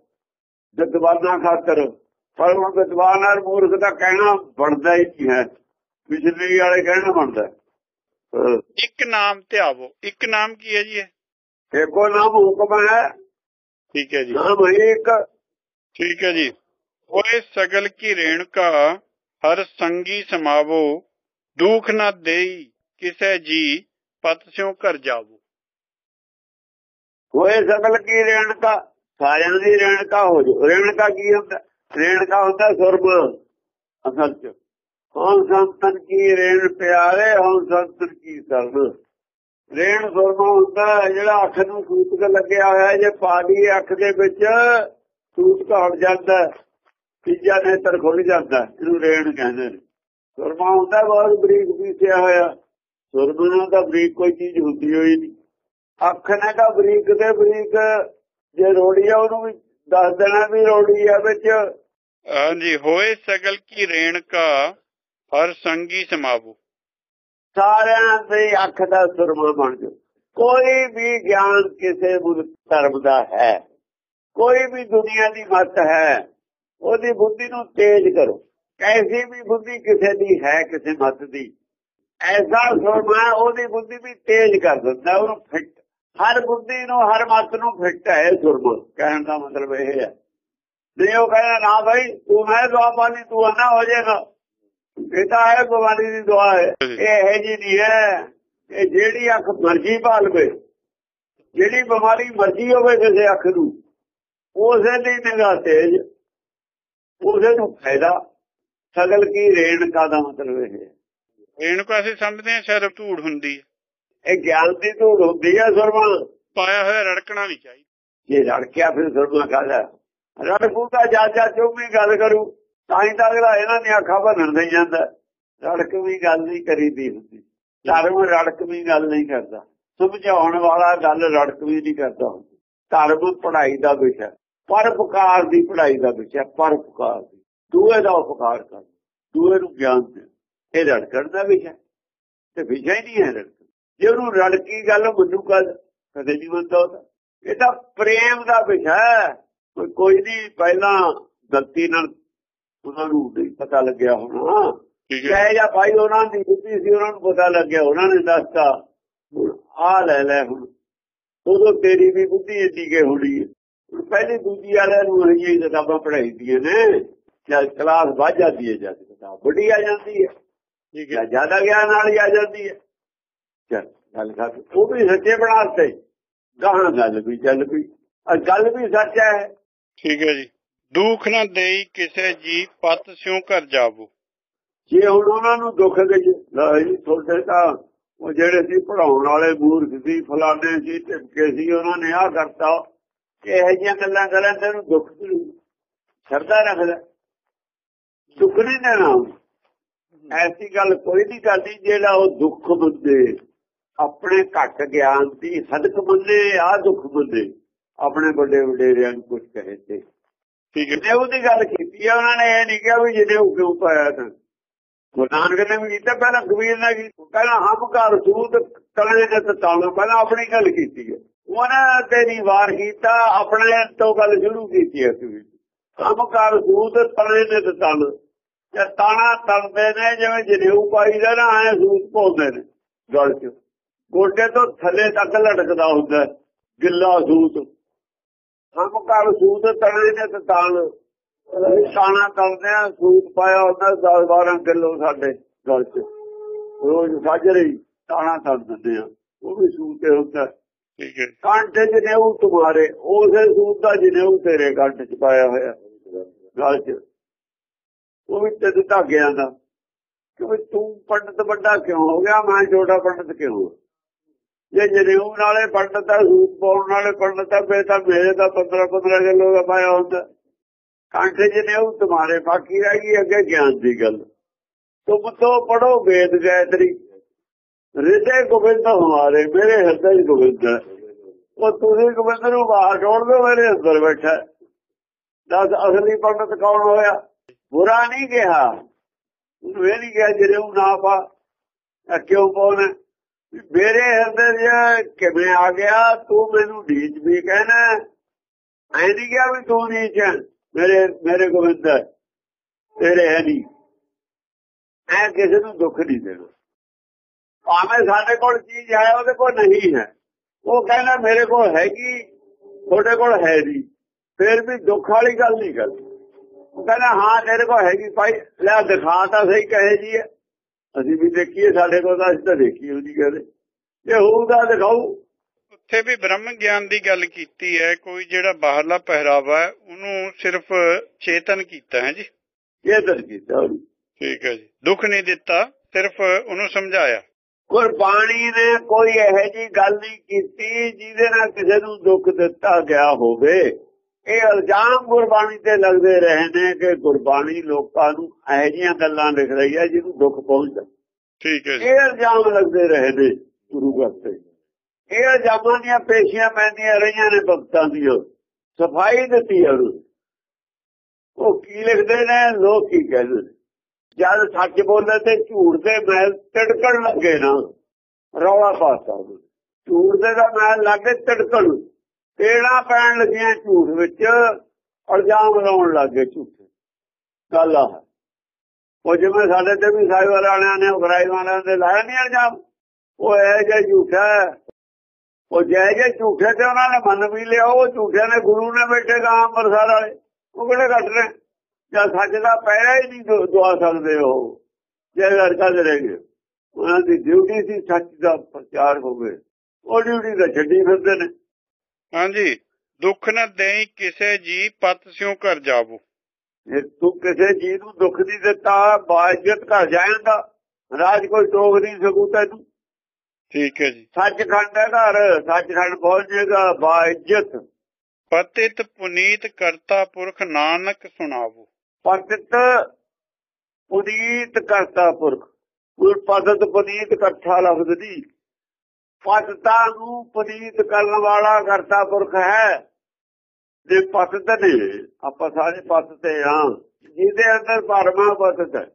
Speaker 2: ਵਿਦਵਾਨਾਂ ਖਾਤਰ। ਪਰ ਹੁਣ ਵਿਦਵਾਨ ਨਾਲ ਮੂਰਖ ਦਾ ਕਹਿਣਾ ਬਣਦਾ ਹੀ ਨਹੀਂ ਹੈ। ਬਿਜਲੀ ਵਾਲੇ ਕਹਿਣਾ ਬਣਦਾ।
Speaker 1: ਇੱਕ ਨਾਮ ਧਿਆਵੋ ਇੱਕ ਨਾਮ ਕੀ ਹੈ ਜੀ ਇਹ?
Speaker 2: ਇੱਕੋ ਨਾਮ ਹੁਕਮ ਹੈ।
Speaker 1: ਠੀਕ ਹੈ ਜੀ।
Speaker 2: ਨਾਮ ਇੱਕ।
Speaker 1: ਠੀਕ ਹੈ ਜੀ। ਹੋਏ ਸਗਲ ਕੀ ਰੇਣਕਾ ਹਰ ਸੰਗੀ ਸਮਾਵੋ ਦੁਖ ਨਾ ਦੇਈ। ਕਿਸੈ ਜੀ ਪਤ ਸਿਉ ਘਰ ਜਾਵੋ।
Speaker 2: ਹੋਏ ਸਗਲ ਕੀ ਰੇਣਕਾ? ਸਾਰਿਆਂ ਦੀ ਰੇਣਕਾ ਹੋ ਜੋ। ਰੇਣਕਾ ਕੀ ਹੁੰਦਾ? ਰੇਣਕਾ ਹੁੰਦਾ ਸੁਰਬ ਅਸਲ ਚ। ਹਉ ਸੰਤਨ ਕੀ ਰੇਣ ਪਿਆਰੇ ਹਉ ਸੰਤਨ ਕੀ ਸਰਨ। ਰੇਣ ਸੁਰਮਾ ਹੁੰਦਾ ਜਿਹੜਾ ਅੱਖ ਨੂੰ ਸੂਤਕ ਲੱਗਿਆ ਹੋਇਆ ਹੈ, ਜੇ ਪਾਦੀ ਅੱਖ ਦੇ ਵਿੱਚ ਸੂਤਕ ਹਟ ਜਾਂਦਾ। ਤੀਜਾ ਨੇਤਰ ਖੁੱਲ ਜਾਂਦਾ ਇਹਨੂੰ ਰੇਣ ਕਹਿੰਦੇ ਨੇ। ਸੁਰਮਾ ਹੁੰਦਾ ਬਹੁਤ ਬਰੀਕ ਪੀਸਿਆ ਹੋਇਆ। ਸੁਰਮਾ ਨਾਲ ਤਾਂ ਬਰੀਕ ਕੋਈ ਚੀਜ਼ ਹੁੰਦੀ ਹੋਈ ਨਹੀਂ ਅੱਖ ਨੇ ਤਾਂ ਬਰੀਕ ਤੇ ਬਰੀਕ ਜੇ ਰੋੜੀ ਆ ਉਹਨੂੰ ਵੀ ਦੱਸ ਦੇਣਾ ਵੀ ਰੋੜੀ ਆ ਵਿੱਚ।
Speaker 1: ਹਾਂਜੀ ਹੋਏ ਸਗਲ ਕੀ ਰੇਣਕਾ ਹਰ ਸੰਗੀ ਸਮਾਵੋ।
Speaker 2: ਸਾਰਿਆਂ ਦੀ ਅੱਖ ਦਾ ਸੁਰਮਾ ਬਣ ਜਾ ਕੋਈ ਵੀ ਗਿਆਨ ਕਿਸੇ ਮੁਲਕ ਧਰਮ ਦਾ ਹੈ। ਕੋਈ ਵੀ ਦੁਨੀਆ ਦੀ ਮਤ ਹੈ ਉਹਦੀ ਬੁੱਧੀ ਨੂੰ ਤੇਜ਼ ਕਰੋ। ਕੈਸੀ ਵੀ ਬੁੱਧੀ ਕਿਸੇ ਦੀ ਹੈ ਕਿਸੇ ਮਤ ਦੀ। ਐਸਾ ਸੁਰਮਾ ਉਹਦੀ ਬੁੱਧੀ ਵੀ ਤੇਜ਼ ਕਰ ਦਿੰਦਾ, ਉਹਨੂੰ ਫਿੱਟ ਹਰ ਬੁੱਧੀ ਨੂੰ, ਹਰ ਮਤ ਨੂੰ ਫਿੱਟ ਹੈ ਸੁਰਮਾ ਕਹਿਣ ਦਾ ਮਤਲਬ ਇਹ ਹੈ। ਨਹੀਂ, ਉਹ ਕਹਿੰਦਾ, ਨਾ ਭਾਈ ਤੂੰ ਮੈਂ ਦੁਆ ਪਾਣੀ ਤੂੰ ਅੰਨਾ ਹੋ ਜਾਏਗਾ। ਇਹ ਤਾਂ ਹੈ ਭਗਵਾਨੀ ਦੀ ਦੁਆ ਹੈ। ਇਹ ਹੈ ਜੀ ਨਹੀਂ ਹੈ। ਇਹ ਜਿਹੜੀ ਅੱਖ ਮਰਜ਼ੀ ਭਾਲਵੇ, ਜਿਹੜੀ ਬਿਮਾਰੀ ਮਰਜ਼ੀ ਹੋਵੇ ਕਿਸੇ ਅੱਖ ਨੂੰ, ਉਸੇ ਦੀ ਨਿਗਾਹ ਤੇਜ, ਉਸੇ ਨੂੰ ਫਾਇਦਾ। ਸਗਲ ਕੀ ਰੇਣਕਾ ਦਾ ਮਤਲਬ ਇਹ ਹੈ?
Speaker 1: ਰੇਣਕਾ ਅਸੀਂ ਸਮਝਦੇ ਹਾਂ ਸ਼ਾਇਦ ਧੂੜ ਹੁੰਦੀ ਹੈ।
Speaker 2: ਇਹ ਗਿਆਨ ਦੀ ਧੂੜ ਹੁੰਦੀ ਹੈ ਸੁਰਮਾ
Speaker 1: ਪਾਇਆ ਹੋਇਆ ਰੜਕਣਾ ਨਹੀਂ ਚਾਹੀਦਾ।
Speaker 2: ਜੇ ਰੜਕਿਆ ਫਿਰ ਸੁਰਮਾ ਕਾਹਦਾ ਰੜਕੂ ਤਾਂ ਜਾ ਜਾ ਚੋਂ ਵੀ ਗੱਲ ਕਰੂ ਤਾਂ ਹੀ ਤਾਂ ਅਗਲਾ ਇਹਨਾਂ ਦੀਆਂ ਅੱਖਾਂ ਭੰਨਣ ਦੇ ਜਾਂਦਾ। ਰੜਕ ਵੀ ਗੱਲ ਨਹੀਂ ਕਰੀਦੀ ਹੁੰਦੀ। ਧਰਮ ਰੜਕ ਵੀ ਗੱਲ ਨਹੀਂ ਕਰਦਾ। ਸਮਝਾਉਣ ਵਾਲਾ ਗੱਲ ਰੜਕ ਵੀ ਨਹੀਂ ਕਰਦਾ ਧਰਮ ਪੜ੍ਹਾਈ ਦਾ ਵਿਸ਼ਾ। ਪਰਪਕਾਰ ਦੀ ਪੜ੍ਹਾਈ ਦਾ ਵਿਸ਼ਾ ਪਰਪਕਾਰ ਦੀ। ਦੂਏ ਦਾ ਉਪਕਾਰ ਕਰ ਦੂਏ ਨੂੰ ਗਿਆਨ ਦੇ ਇਹ ਰੜਕਣ ਦਾ ਵਿਸ਼ਾ ਤੇ ਵਿਸ਼ਾ ਹੀ ਨਹੀਂ ਹੈ ਰੜਕ ਜੇ ਉਹਨੂੰ ਰੜਕੀ ਗੱਲ ਮੰਨੂ ਕਦ? ਕਦੇ ਨਹੀਂ ਮੰਨਦਾ ਉਹਦਾ ਇਹ ਤਾਂ ਪ੍ਰੇਮ ਦਾ ਵਿਸ਼ਾ ਹੈ। ਕੋਈ ਕੋਈ ਨਹੀਂ। ਪਹਿਲਾਂ ਗਲਤੀ ਨਾਲ ਉਹਨਾਂ ਨੂੰ ਨਹੀਂ ਪਤਾ ਲੱਗਿਆ ਹੋਣਾ।
Speaker 1: ਠੀਕ ਹੈ।
Speaker 2: ਚਾਹੇ ਜਾਂ ਭਾਈ ਉਹਨਾਂ ਦੀ ਬੁੱਧੀ ਸੀ ਉਹਨਾਂ ਨੂੰ ਪਤਾ ਲੱਗਿਆ। ਉਹਨਾਂ ਨੇ ਦੱਸਤਾ ਆ ਲੈ ਲੈ ਹੁਣ। ਉਦੋਂ ਤੇਰੀ ਵੀ ਬੁੱਧੀ ਏਡੀ ਕੇ ਹੋਣੀ ਹੈ। ਪਹਿਲੀ ਦੂਜੀ ਵਾਲਿਆਂ ਨੂੰ ਇਹ ਕਿਤਾਬਾਂ ਪੜ੍ਹਾਈ ਦੀਆਂ ਨੇ। ਜਦ ਕਲਾਸ ਵੱਧ ਜਾਂਦੀ ਹੈ ਜਦ ਕਿਤਾਬ ਵੱਡੀ ਆ ਜਾਂਦੀ ਹੈ।
Speaker 1: ਠੀਕ ਹੈ।
Speaker 2: ਜ਼ਿਆਦਾ ਗਿਆਨ ਵਾਲੀ ਆ ਜਾਂਦੀ ਹੈ। ਚੱਲ ਗੱਲ ਕਰ। ਉਹ ਵੀ ਸੱਚੇ ਬਣਾਤੇ। ਗਾਹਾਂ ਗੱਲ ਵੀ ਚੱਲ ਪਈ ਆ ਗੱਲ ਵੀ ਸੱਚ ਹੈ।
Speaker 1: ਠੀਕ ਹੈ ਜੀ। ਦੁੱਖ ਨਾ ਦੇਈ ਕਿਸੇ ਜੀ ਪਤ ਸਿਉ ਘਰ ਜਾਵੋ।
Speaker 2: ਜੇ ਹੁਣ ਉਹਨਾਂ ਨੂੰ ਦੁੱਖ ਦੇ ਜੀ ਤੁਹਾਡੇ ਤਾਂ ਉਹ ਜਿਹੜੇ ਸੀ ਪੜਾਉਣ ਵਾਲੇ ਮੂਰਖ ਸੀ ਫਲਾਣੇ ਸੀ ਟਿਪਕੇ ਸੀ ਉਹਨਾਂ ਨੇ ਆਹ ਕਰਤਾ। ਕਿ ਇਹ ਜਿਹੀਆਂ ਗੱਲਾਂ ਕਰਨ ਤੇ ਦੁੱਖ ਸਰਦਾ ਰੱਖਦਾ। ਦੁੱਖ ਨਹੀਂ ਦੇਣਾ ਐਸੀ ਗੱਲ ਕੋਈ ਨਹੀਂ ਕਰਦੀ ਜਿਹੜਾ ਉਹ ਦੁੱਖ ਮੰਦੇ ਆਪਣੇ ਘੱਟ ਗਿਆਨ ਦੀ ਹਦਕ ਮੰਦੇ ਆ ਦੁੱਖ ਮੰਦੇ ਆਪਣੇ ਵੱਡੇ ਵਡੇਰਿਆਂ ਨੂੰ ਕੁਝ ਕਹੇ ਤੇ।
Speaker 1: ਠੀਕ ਹੈ
Speaker 2: ਉਹਦੀ ਗੱਲ ਕੀਤੀ ਆ, ਉਹਨਾਂ ਨੇ ਇਹ ਨਹੀਂ ਕਿਹਾ ਵੀ ਜਿਹਨੇ ਉਹ ਕਿਉਂ ਪਾਇਆ ਤਾਂ। ਗੁਰੂ ਨਾਨਕ ਨੇ ਵੀ ਕੀਤਾ, ਪਹਿਲਾਂ ਕਬੀਰ ਨੇ ਪਹਿਲਾਂ ਹਮ ਘਰ ਸੂਤ ਤਲੇ ਨੇ ਤਤਾਣਾ ਪਹਿਲਾਂ ਆਪਣੀ ਗੱਲ ਕੀਤੀ ਹੈ ਉਹਨਾਂ ਤੇਰੀ ਵਾਰ ਕੀਤਾ, ਆਪਣੇ ਤੋਂ ਗੱਲ ਸ਼ੁਰੂ ਕੀਤੀ ਹੈ ਕਬੀਰ। ਹਮ ਸੂਤ ਤਲੇ ਨੇ ਤਤਾਣਾ ਜੇ ਤਾਣਾ ਤਲਦੇ ਨੇ ਜਿਵੇਂ ਜਨੇਊ ਪਾਈਦਾ ਨਾ ਐ ਸੂਤ ਪਾਉਂਦੇ ਨੇ ਗਲ 'ਚ। ਗੋਡੇ ਤੋਂ ਥੱਲੇ ਤੱਕ ਲਟਕਦਾ ਹੁੰਦਾ ਗਿੱਲਾ ਸੂਤ। ਹਮ ਘਰ ਸੂਤ ਤਲੇ ਨੇ ਤਤਾਣਾ ਨਿਸ਼ਾਨਾ ਕਰਦੇ ਆ ਸੂਤ ਪਾਇਆ ਉਹਨਾਂ 10 12 ਕਿਲੋ ਸਾਡੇ ਗਲ 'ਚ। ਰੋਜ਼ ਸਾਜਰੇ ਤਾਣਾ ਤਲ ਦਿੰਦੇ ਆ ਉਹ ਵੀ ਸੂਤ ਤੇ ਹੁੰਦਾ
Speaker 1: ਠੀਕ ਹੈ।
Speaker 2: ਕੰਠ ਜਨੇਊ ਤੁਹਾਰੇ ਉਸੇ ਸੂਤ ਦਾ ਜਨੇਊ ਤੇਰੇ ਕੰਠ 'ਚ ਪਾਇਆ ਹੋਇਆ। ਗਲ 'ਚ। ਵੀ ਤੇ ਧਾਗਿਆਂ ਦਾ ਕਿ ਤੂੰ ਪੰਡਤ ਵੱਡਾ ਕਿਉਂ ਹੋ ਗਿਆ, ਮੈਂ ਛੋਟਾ ਪੰਡਤ ਕਿਉਂ ਜੇ ਜਨੇਊ ਨਾਲੇ ਪੰਡਤ ਆ ਸੂਤ ਪਾਉਣ ਨਾਲੇ ਪੰਡਤ ਆ, ਫੇਰ ਤਾਂ ਮੇਰੇ ਦਾ 15 15 ਕਿਲੋ ਦਾ ਪਾਇਆ ਹੁੰਦਾ। ਕਾਂਟੇ ਜਨੇਊ ਤੁਹਾਰੇ ਬਾਕੀ ਰਹਿ ਗਈ, ਅੱਗੇ ਗਿਆਨ ਦੀ ਗੱਲ। ਤੁਮ ਤੋਂ ਪੜੋ ਵੇਦ ਗਾਇਤਰੀ। ਹਿਰਦੇ ਗੋਬਿੰਦ ਹਮਾਰੇ, ਮੇਰੇ ਹਿਰਦੇ ਹੀ ਗੋਬਿੰਦ ਹੈ। ਉਹ ਤੁਸੀਂ ਗੋਬਿੰਦ ਨੂੰ ਬਾਹਰ ਛੋੜ ਦਿਓ, ਮੇਰੇ ਅੰਦਰ ਬੈਠਾ ਦੱਸ ਅਸਲੀ ਪੰਡਤ ਕੌਣ ਹੋਇਆ? ਬੁਰਾ ਨਹੀਂ ਕਿਹਾ। ਉਹਨੂੰ ਇਹ ਨਹੀਂ ਕਿਹਾ ਜਨੇਊ ਨਾ ਪਾ ਇਹ ਕਿਉਂ ਪਾਉਣਾ ਮੇਰੇ ਹਿਰਦੇ 'ਚ ਕਿਵੇਂ ਆ ਗਿਆ? ਤੂੰ ਮੈਨੂੰ ਢੀਚ ਵੀ ਕਹਿਣਾ ਐ ਨਹੀਂ ਕਿਹਾ ਵੀ ਤੂੰ ਨੀਚ ਮੇਰੇ ਮੇਰੇ ਗੋਬਿੰਦ ਤੇਰੇ ਹੈ ਨਹੀਂ। ਐ ਕਿਸੇ ਨੂੰ ਦੁੱਖ ਨਹੀਂ ਦੇਣਾ। ਭਾਵੇਂ ਸਾਡੇ ਕੋਲ ਚੀਜ਼ ਹੈ, ਉਹਦੇ ਕੋਲ ਨਹੀਂ ਹੈ। ਉਹ ਕਹਿੰਦਾ, ਮੇਰੇ ਕੋਲ ਹੈਗੀ, ਤੁਹਾਡੇ ਕੋਲ ਹੈ ਨਹੀਂ। ਫਿਰ ਵੀ ਦੁੱਖ ਵਾਲੀ ਗੱਲ ਨਹੀਂ ਕਰਦੀ ਉਹ ਕਹਿੰਦਾ ਹਾਂ ਤੇਰੇ ਕੋਲ ਹੈਗੀ ਭਾਈ ਲੈ ਦਿਖਾ ਤਾਂ ਸਹੀ ਕਹੇ ਜੀ। ਅਸੀਂ ਵੀ ਦੇਖੀਏ ਸਾਡੇ ਕੋਲ ਤਾਂ ਅਸੀਂ ਤਾਂ ਦੇਖੀ ਉਹਦੀ ਕਹਿੰਦੇ ਜੇ ਹੋਊਗਾ ਦਿਖਾਓ
Speaker 1: ਉੱਥੇ ਵੀ ਬ੍ਰਹਮ ਗਿਆਨ ਦੀ ਗੱਲ ਕੀਤੀ ਹੈ ਕੋਈ ਜਿਹੜਾ ਬਾਹਰਲਾ ਪਹਿਰਾਵਾ ਉਹਨੂੰ ਸਿਰਫ ਚੇਤਨ ਕੀਤਾ ਹੈ ਜੀ।
Speaker 2: ਇਹ ਤਾਂ ਕੀਤਾ
Speaker 1: ਠੀਕ ਹੈ ਜੀ। ਦੁੱਖ ਨਹੀਂ ਦਿੱਤਾ ਸਿਰਫ ਉਹਨੂੰ ਸਮਝਾਇਆ।
Speaker 2: ਗੁਰਬਾਣੀ ਨੇ ਕੋਈ ਇਹੋ ਜੀ ਗੱਲ ਨਹੀਂ ਕੀਤੀ ਜਿਹਦੇ ਨਾਲ ਕਿਸੇ ਨੂੰ ਦੁੱਖ ਦਿੱਤਾ ਗਿਆ ਹੋਵੇ। ਇਹ ਇਲਜ਼ਾਮ ਗੁਰਬਾਣੀ ਤੇ ਲੱਗਦੇ ਰਹੇ ਨੇ ਕਿ ਗੁਰਬਾਣੀ ਲੋਕਾਂ ਨੂੰ ਇਹੋ ਜੀਆਂ ਗੱਲਾਂ ਲਿਖ ਰਹੀ ਹੈ ਜਿਹਨੂੰ ਦੁੱਖ ਪਹੁੰਚਦਾ
Speaker 1: ਠੀਕ ਹੈ ਜੀ।
Speaker 2: ਇਹ ਇਲਜ਼ਾਮ ਲੱਗਦੇ ਰਹੇ ਨੇ ਗੁਰੂ ਘਰ ਤੇ। ਇਹ ਇਲਜ਼ਾਮਾਂ ਦੀਆਂ ਪੇਸ਼ੀਆਂ ਪੈਂਦੀਆਂ ਰਹੀਆਂ ਨੇ ਭਗਤਾਂ ਦੀਆਂ। ਸਫ਼ਾਈ ਦਿੱਤੀ ਉਹਨੂੰ। ਉਹ ਕੀ ਲਿਖਦੇ ਨੇ? ਲੋਕ ਕੀ ਕਹਿੰਦੇ ਜਦ ਸੱਚ ਬੋਲੇ ਤੇ ਝੂਠ ਦੇ ਮੈਲ ਟੜਕਣ ਲੱਗੇ ਨਾ ਰੌਲਾ ਪਾਤਾ ਝੂਠ ਦੇ ਦਾ ਮੈਲ ਲੱਗੇ ਟੜਕਣ ਤੇੜਾ ਪੈਣ ਲੱਗੀਆਂ ਝੂਠ ਵਿੱਚ? ਇਲਜ਼ਾਮ ਲਾਉਣ ਲੱਗੇ ਝੂਠੇ। ਗੱਲ ਆ ਉਹ ਜਿਵੇਂ ਸਾਡੇ ਤੇ ਵੀ ਸਾਈਵਾਲ ਵਾਲਿਆਂ ਨੇ ਉਗਰਾਈ ਵਾਲਿਆਂ ਦੇ ਲਾਇਆ ਨਹੀਂ ਇਲਜ਼ਾਮ, ਉਹ ਇਹ ਜੇ ਝੂਠਾ ਉਹ ਜੈ ਜੇ ਝੂਠੇ ਤੇ ਉਹਨਾਂ ਨੇ ਮੰਨ ਵੀ ਲਿਆ, ਉਹ ਝੂਠਿਆਂ ਨੇ, ਗੁਰੂ ਨੇ ਬੈਠੇ ਗਾ ਅੰਮ੍ਰਿਤਸਰ ਵਾਲੇ। ਉਹ ਕਿਹੜੇ ਘੱਟ ਨੇ? ਜਾਂ ਸੱਚ ਦਾ ਪੈਰਾ ਹੀ ਨਹੀਂ ਦਵਾ ਸਕਦੇ ਉਹ। ਜੇ ਲੜਕਾ ਦੇ ਰਹਿ ਗਏ ਉਹਨਾਂ ਦੀ ਡਿਊਟੀ ਸੀ ਸੱਚ ਦਾ ਪ੍ਰਚਾਰ ਹੋਵੇ ਉਹ ਡਿਊਟੀ ਤਾਂ ਛੱਡੀ ਫਿਰਦੇ ਨੇ।
Speaker 1: ਹਾਂਜੀ ਦੁੱਖ ਨਾ ਦੇਈ ਕਿਸੇ ਜੀ ਪਤ ਸਿਉ ਘਰ ਜਾਵੋ।
Speaker 2: ਜੇ ਤੂੰ ਕਿਸੇ ਚੀਜ਼ ਨੂੰ ਦੁੱਖ ਨਹੀਂ ਦਿੱਤਾ ਬਾਇਜ਼ਤ ਘਰ ਜਾਏਗਾ। ਰਾਜ ਕੋਈ ਟੋਕ ਨਹੀਂ ਸਕੂ ਤੈਨੂੰ।
Speaker 1: ਠੀਕ ਹੈ ਜੀ।
Speaker 2: ਸੱਚਖੰਡ ਹੈ ਘਰ ਸੱਚਖੰਡ ਪਹੁੰਚੇਗਾ ਬਾਇਜ਼ਤ।
Speaker 1: ਪਤਿਤ ਪੁਨੀਤ ਕਰਤਾ ਪੁਰਖ ਨਾਨਕ ਸੁਣਾਵੋ।
Speaker 2: ਪਤਿਤ ਪੁਨੀਤ ਕਰਤਾ ਪੁਰਖ। ਕੋਈ ਪਤਿਤ ਪੁਨੀਤ ਇਕੱਠਾ ਲਫ਼ਜ਼ ਨਹੀਂ ਪਤਤਾ ਨੂੰ ਪੁਨੀਤ ਕਰਨ ਵਾਲਾ ਕਰਤਾ ਪੁਰਖ ਹੈ। ਜੇ ਪਤਤ ਨੇ ਆਪਾਂ ਸਾਰੇ ਪਤਤੇ ਆ ਜਿਹਦੇ ਅੰਦਰ ਪਰਮਾ ਪਤਤ ਹੈ।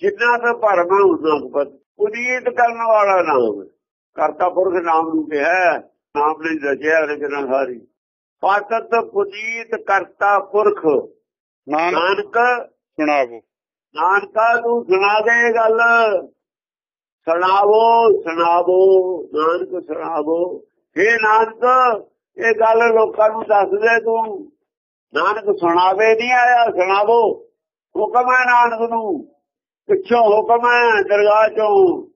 Speaker 2: ਜਿੰਨਾ ਦਾ ਪਰਮਾ ਉਹਨਾਂ ਪਤ ਪੁਨੀਤ ਕਰਨ ਵਾਲਾ ਨਾਮ ਕਰਤਾ ਪੁਰਖ ਨਾਮ ਨੂੰ ਕਿਹਾ ਨਾਮ ਨੇ ਰਚਿਆ ਰਚਨਾ ਸਾਰੀ। ਪਤਤ ਪੁਨੀਤ ਕਰਤਾ ਪੁਰਖ। ਨਾਨਕ
Speaker 1: ਸੁਣਾਵੋ।
Speaker 2: ਨਾਨਕਾ ਨੂੰ ਸੁਣਾ ਦੇ ਗੱਲ। ਸੁਣਾਵੋ ਸੁਣਾਵੋ, ਨਾਨਕ ਸੁਣਾਵੋ। हे ਨਾਨਕ, ਇਹ ਗੱਲ ਲੋਕਾਂ ਨੂੰ ਦੱਸ ਦੇ ਤੂੰ। ਨਾਨਕ ਸੁਣਾਵੇ ਨਹੀਂ ਆਇਆ, ਸੁਣਾਵੋ। ਹੁਕਮ ਹੈ ਨਾਨਕ ਨੂੰ। ਪਿੱਛੋਂ ਹੁਕਮ ਹੈ ਦਰਗਾਹ ਚੋਂ।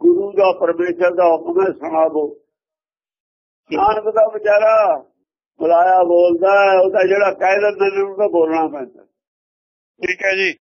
Speaker 2: ਗੁਰੂ ਦਾ, ਪਰਮੇਸ਼ਰ ਦਾ ਹੁਕਮ ਹੈ ਸੁਣਾਵੋ। ਨਾਨਕ ਦਾ ਵਿਚਾਰਾ ਬੁਲਾਇਆ ਬੋਲਦਾ ਉਹਦਾ ਜਿਹੜਾ ਕਹਿ ਦਿੰਦਾ ਨੇ ਉਹਦਾ ਬੋਲਣਾ ਪੈਂਦਾ।
Speaker 1: ਠੀਕ ਹੈ ਜੀ।